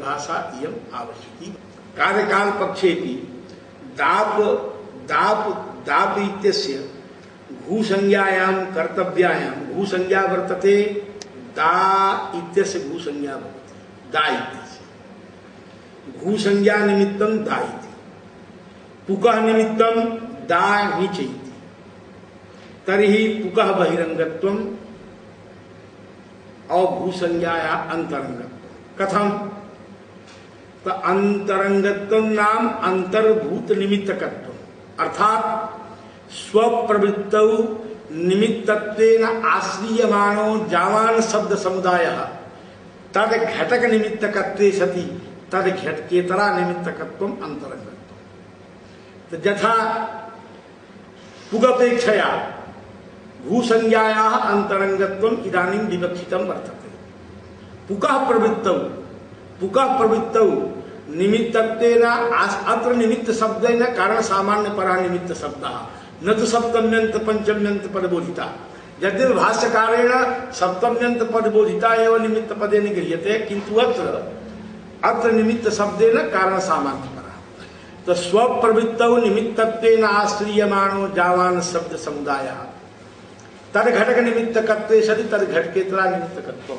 भाषा इयम आवश्यकी। कार्यकाल पक्षे दाप दाप दाप इत्यस्य कर्तव्यायाम घू संज्ञा वर्तते, दा इत्यस्य घू संज्ञा भवति दा इत्यस्य। घू संज्ञा निमित्तं दा इति। पुकः निमित्तं दा नीच इति तर्हि पुकः बहिरङ्गत्वम् और भू संज्ञाया अंतरंगत्व कथम? तो अंतरंगत्व नाम अंतर्भूत निमित्तकत्व। अर्थात स्वप्रवृत्त निमित्तत्वेन आश्रीयमाणो जावान शब्द समुदाय। तद घटक निमित्तकत्वे सति, तद घटकेतरा निमित्तकत्व अंतरंगत्व। तो यथा पुगपेक्षया भूसंज्ञाया अंतरंगत्व इदानीं विवक्षितं वर्तते। पुकः प्रवृत्तौ पुकः प्रवृत्त। निमित्तत्वेन अत्र निमित्त शब्देन कारण सामान्य परा निमित्त शब्दः। न तो सप्तम्यंत पंचम्यंत पद बोधिता यदि भाष्यकारेण सप्तम्यंत पद बोधिता एवं निमित्त पदे गृह्यते किंतु अत्र अत्र निमित्त शब्देन कारण सामान्य परा। तो स्वप्रवृत्तौ निमित्तत्वेन आश्रीयमाणो जावान शब्द समुदाय। तद घटक निमित्त कत्व सदी तद घटकेतरा निमित्त कत्व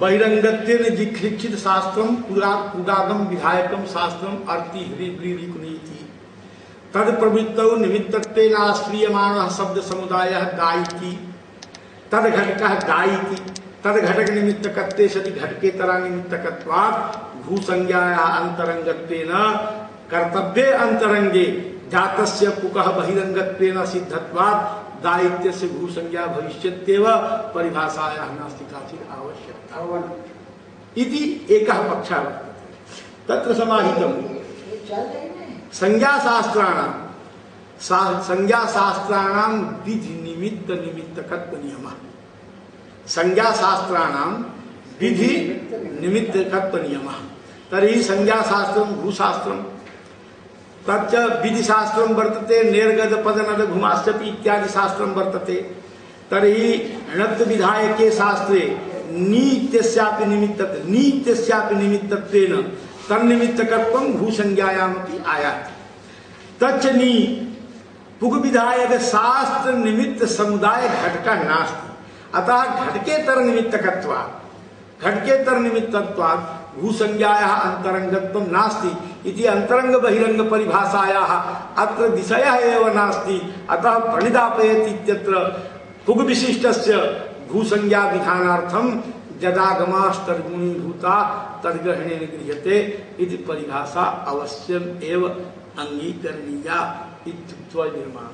बहिरंगत्य जिखिक्षित शास्त्रम पुरागम विधायकम शास्त्रम अर्ति हृदय तद प्रवृत्त निमित्तत्वेन आश्रियमाण शब्द समुदाय गायति। तद घटक गायति। तद घटक निमित्त कत्ते सति घटकेतरा निमित्त कत्वात् भू संज्ञा अंतरंगत्वेन कर्तव्य अंतरंगे जातस्य पुकः बहिरंगत्वेन सिद्धत्वात् दायित्वस्य भूसंज्ञा भविष्यत्येव परिभाषायाः नास्ति काचित् आवश्यकता। इति एकः पक्षः तत्र समाहितं संज्ञाशास्त्राणां सा, संज्ञाशास्त्राणां विधि निमित्त निमित्तकत्व नियमः संज्ञाशास्त्राणां विधि निमित्तकत्व नियमः तर्हि संज्ञाशास्त्रं, भूशास्त्रं तच्च विधि शास्त्र वर्तते, निर्गत पदनद घुमाश्चति इत्यादि शास्त्र वर्तते। तरी णत्व विधायके शास्त्रे नीत्यस्यापि निमित्त नीत्यस्यापि निमित्तत्वेन तन्निमित्तकत्वं भूसंज्ञायामपि आयाति। तच्च नी पुग विधायक शास्त्र निमित्त समुदाय घटका नास्ति। अतः घटकेतर निमित्तकत्वा घटकेतर निमित्तत्वात् भूसंज्ञायाः अन्तरङ्गत्वं नास्ति इति अन्तरङ्ग बहिरङ्ग परिभाषायाः अत्र विषयः एव नास्ति। अतः प्रणिदापयति इत्यत्र पुगविशिष्टस्य भूसंज्ञा विधानार्थं जदागमास्तर्गुणीभूता तद्ग्रहणेन गृह्यते इति परिभाषा अवश्यम एव अंगीकरणीया इत्युक्त्वा निर्माण